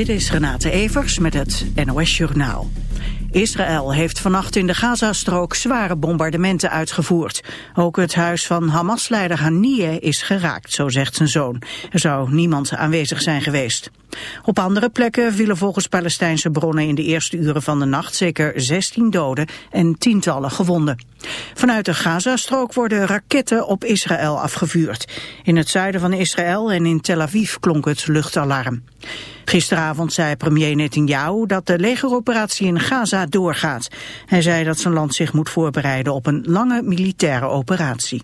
Dit is Renate Evers met het NOS Journaal. Israël heeft vannacht in de Gazastrook zware bombardementen uitgevoerd. Ook het huis van Hamas-leider Haniyeh is geraakt, zo zegt zijn zoon. Er zou niemand aanwezig zijn geweest. Op andere plekken vielen volgens Palestijnse bronnen in de eerste uren van de nacht zeker 16 doden en tientallen gewonden. Vanuit de Gazastrook worden raketten op Israël afgevuurd. In het zuiden van Israël en in Tel Aviv klonk het luchtalarm. Gisteravond zei premier Netanyahu dat de legeroperatie in Gaza doorgaat. Hij zei dat zijn land zich moet voorbereiden op een lange militaire operatie.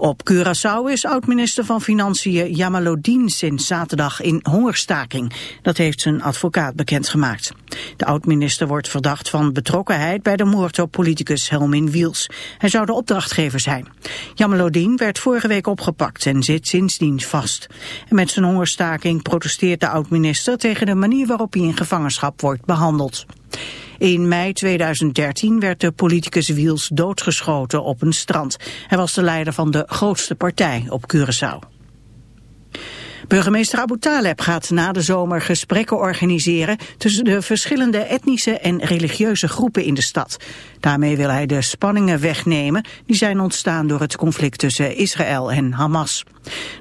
Op Curaçao is oud-minister van Financiën Jamalodin sinds zaterdag in hongerstaking. Dat heeft zijn advocaat bekendgemaakt. De oud-minister wordt verdacht van betrokkenheid bij de moord op politicus Helmin Wiels. Hij zou de opdrachtgever zijn. Jamalodin werd vorige week opgepakt en zit sindsdien vast. Met zijn hongerstaking protesteert de oud-minister tegen de manier waarop hij in gevangenschap wordt behandeld. In mei 2013 werd de politicus Wiels doodgeschoten op een strand. Hij was de leider van de grootste partij op Curaçao. Burgemeester Abu Taleb gaat na de zomer gesprekken organiseren tussen de verschillende etnische en religieuze groepen in de stad. Daarmee wil hij de spanningen wegnemen die zijn ontstaan door het conflict tussen Israël en Hamas.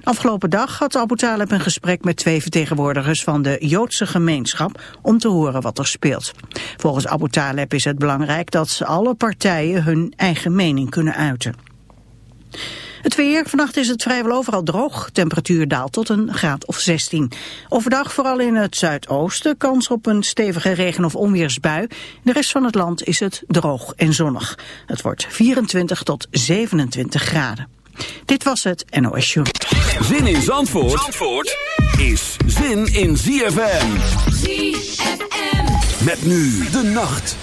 Afgelopen dag had Abu Taleb een gesprek met twee vertegenwoordigers van de Joodse gemeenschap om te horen wat er speelt. Volgens Abu Taleb is het belangrijk dat alle partijen hun eigen mening kunnen uiten. Het weer, vannacht is het vrijwel overal droog. Temperatuur daalt tot een graad of 16. Overdag vooral in het zuidoosten kans op een stevige regen- of onweersbui. In de rest van het land is het droog en zonnig. Het wordt 24 tot 27 graden. Dit was het NOS Show. Zin in Zandvoort, Zandvoort is zin in ZFM. ZFM. Met nu de nacht.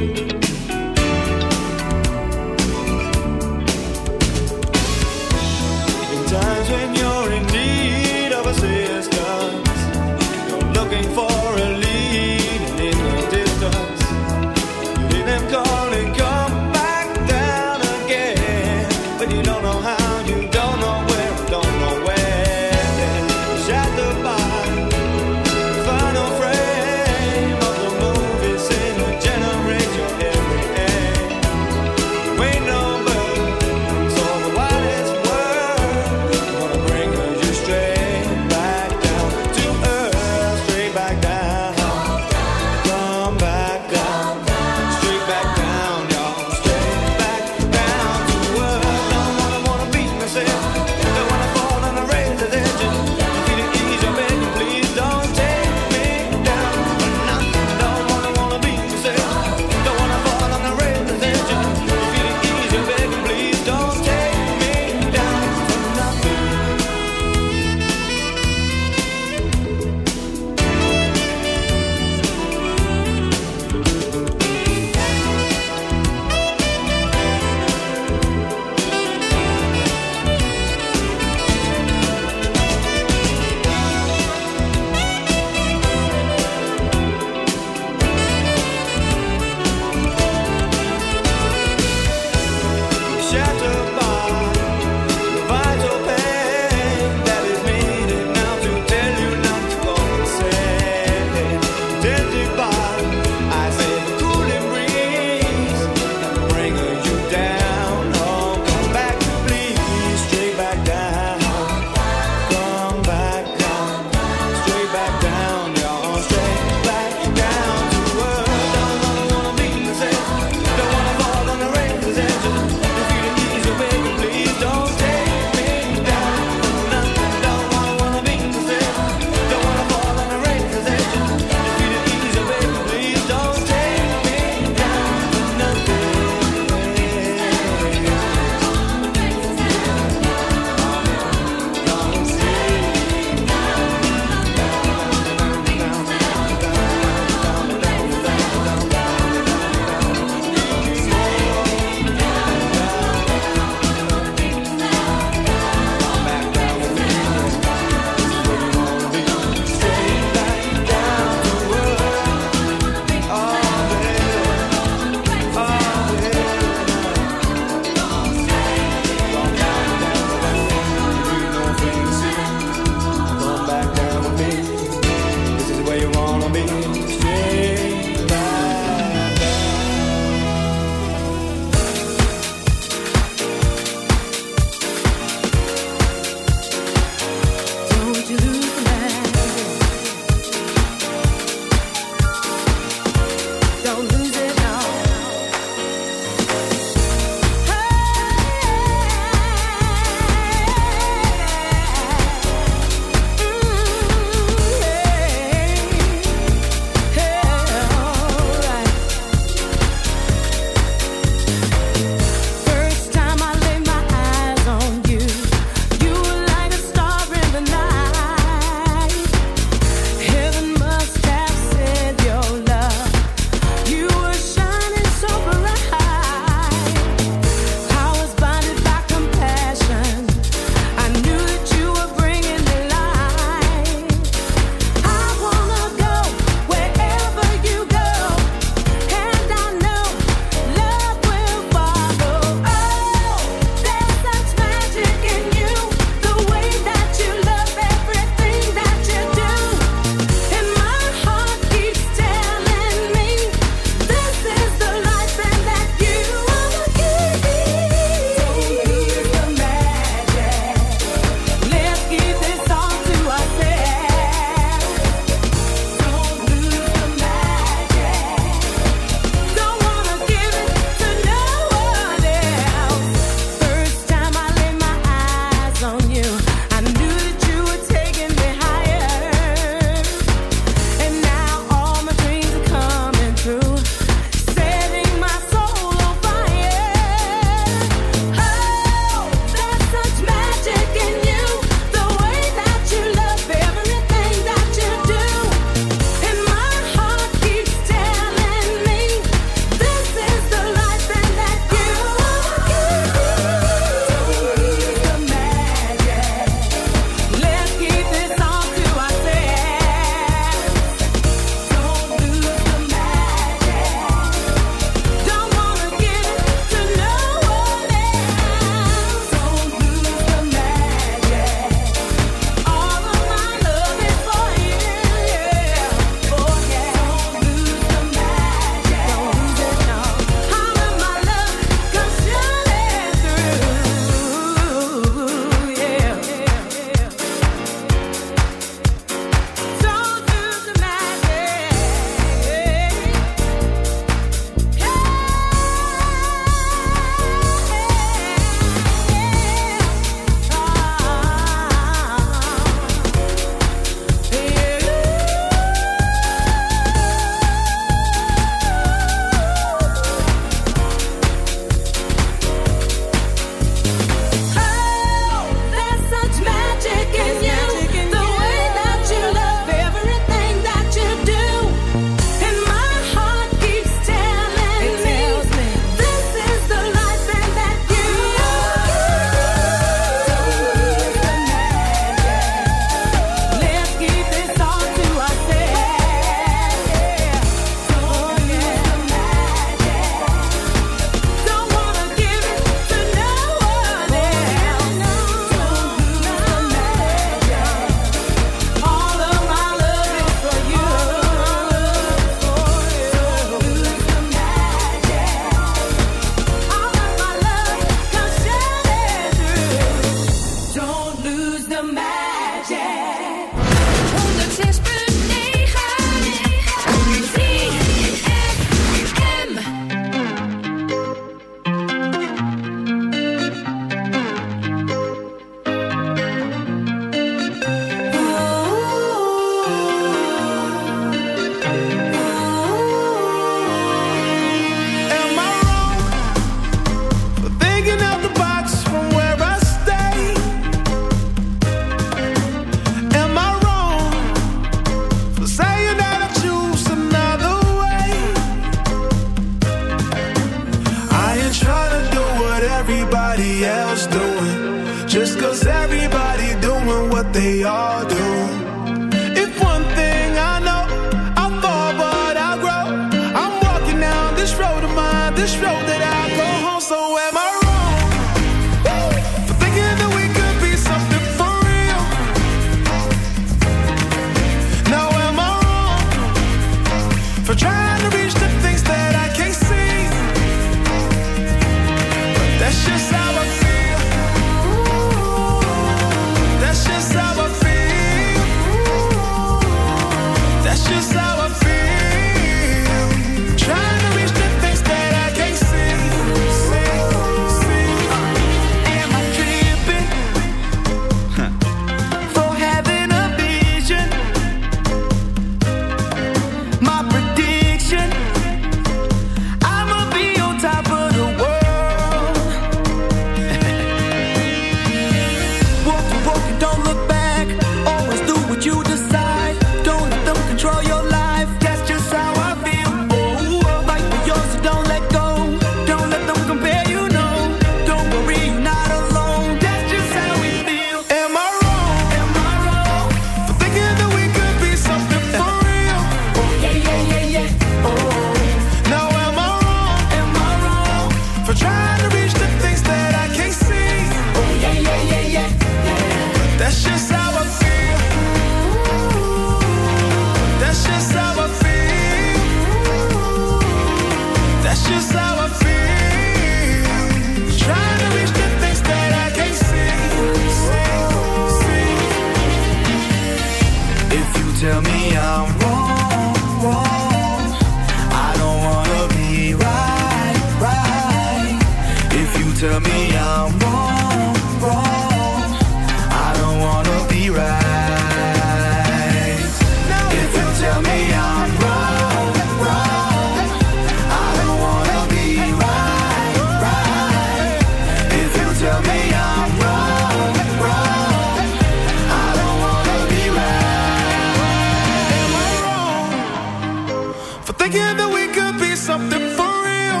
for thinking that we could be something for real.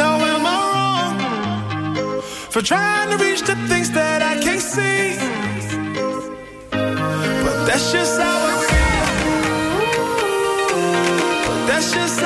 Now am I wrong for trying to reach the things that I can't see? But that's just how it feels. That's just.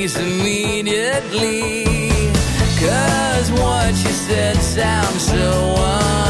freeze immediately. Cause what you said sounds so zover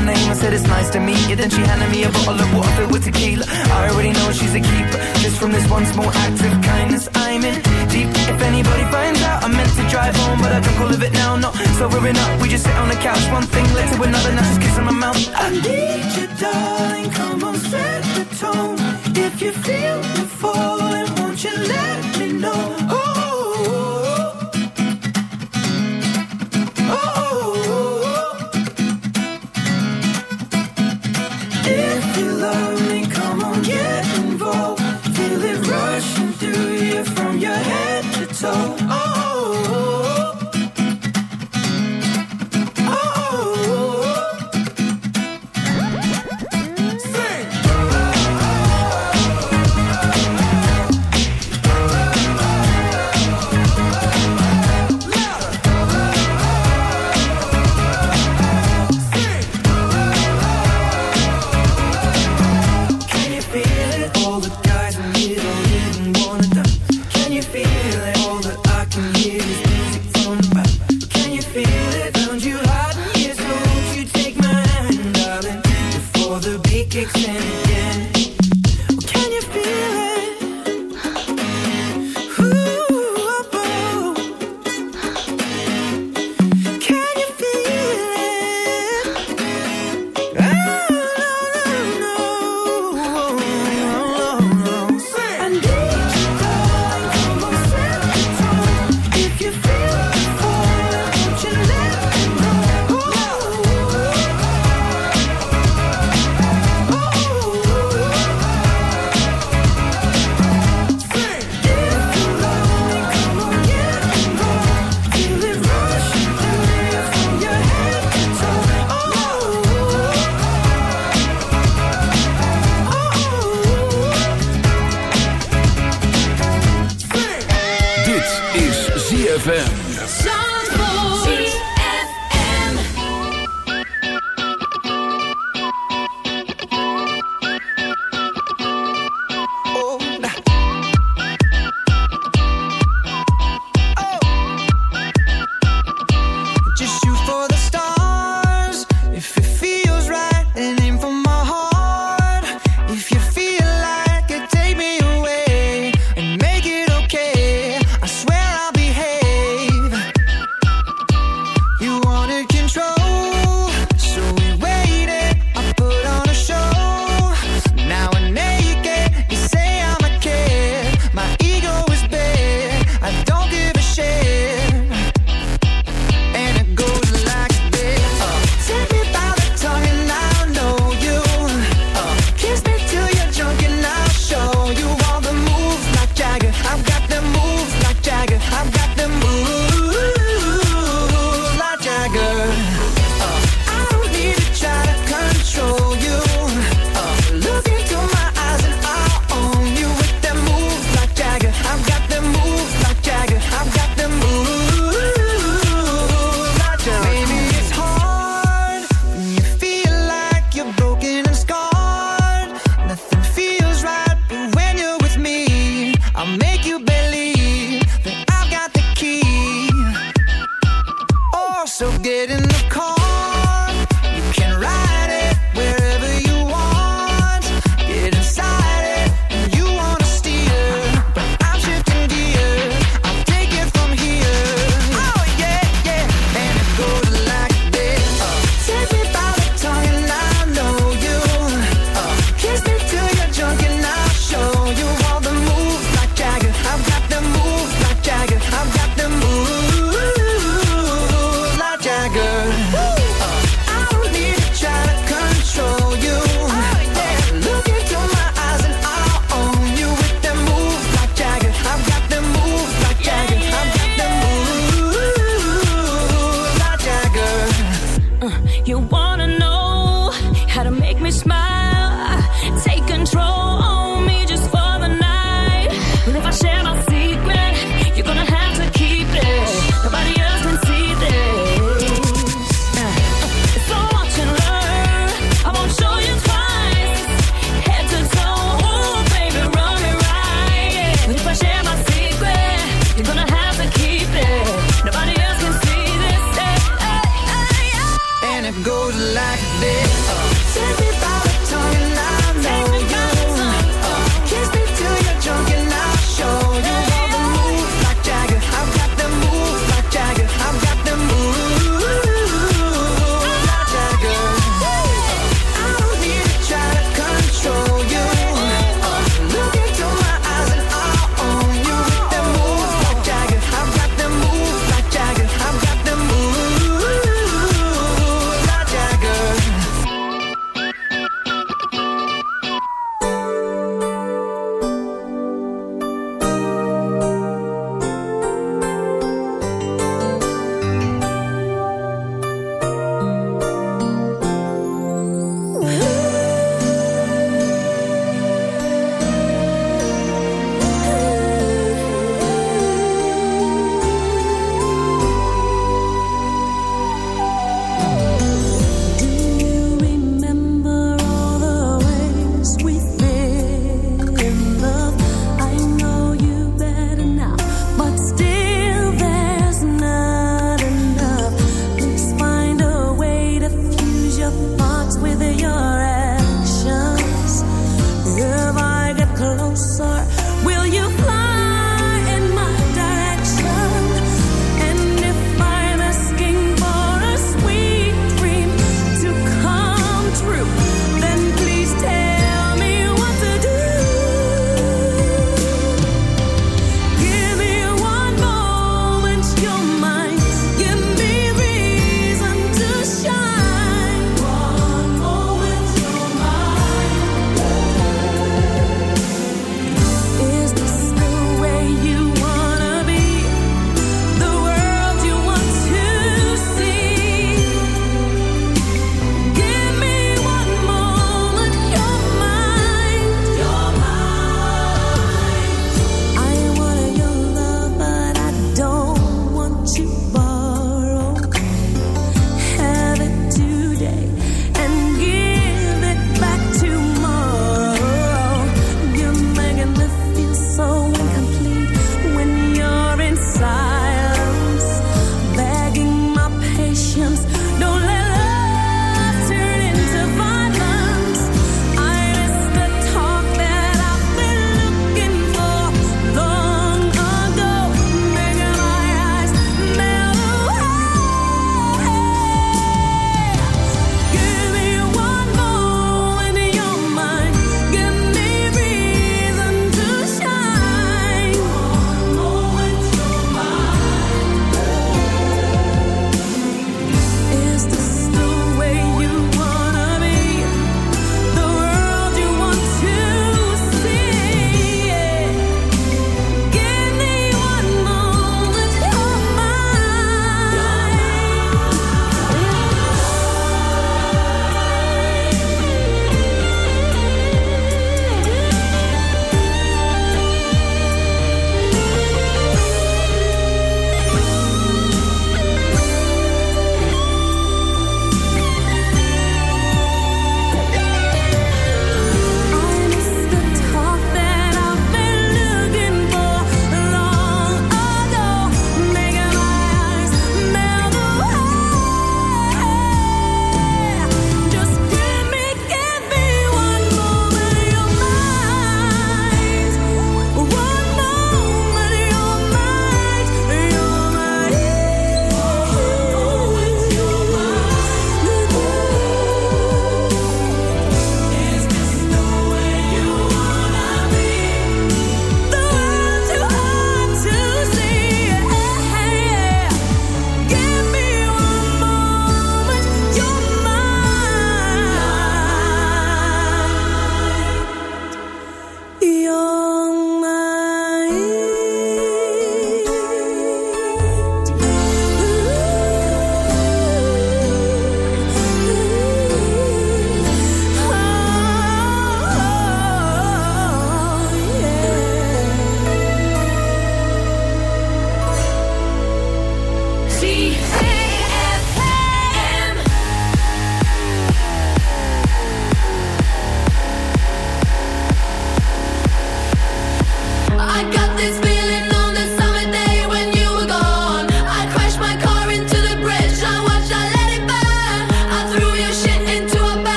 I name and said it's nice to meet you. Then she handed me a bottle of water filled with tequila. I already know she's a keeper. Just from this one small act of kindness, I'm in deep. If anybody finds out, I meant to drive home, but I don't call it now. Not sobering up. We just sit on the couch, one thing led to another. Now just kissing my mouth. I need you, darling. Come on, set the tone. If you feel the falling, won't you let me know?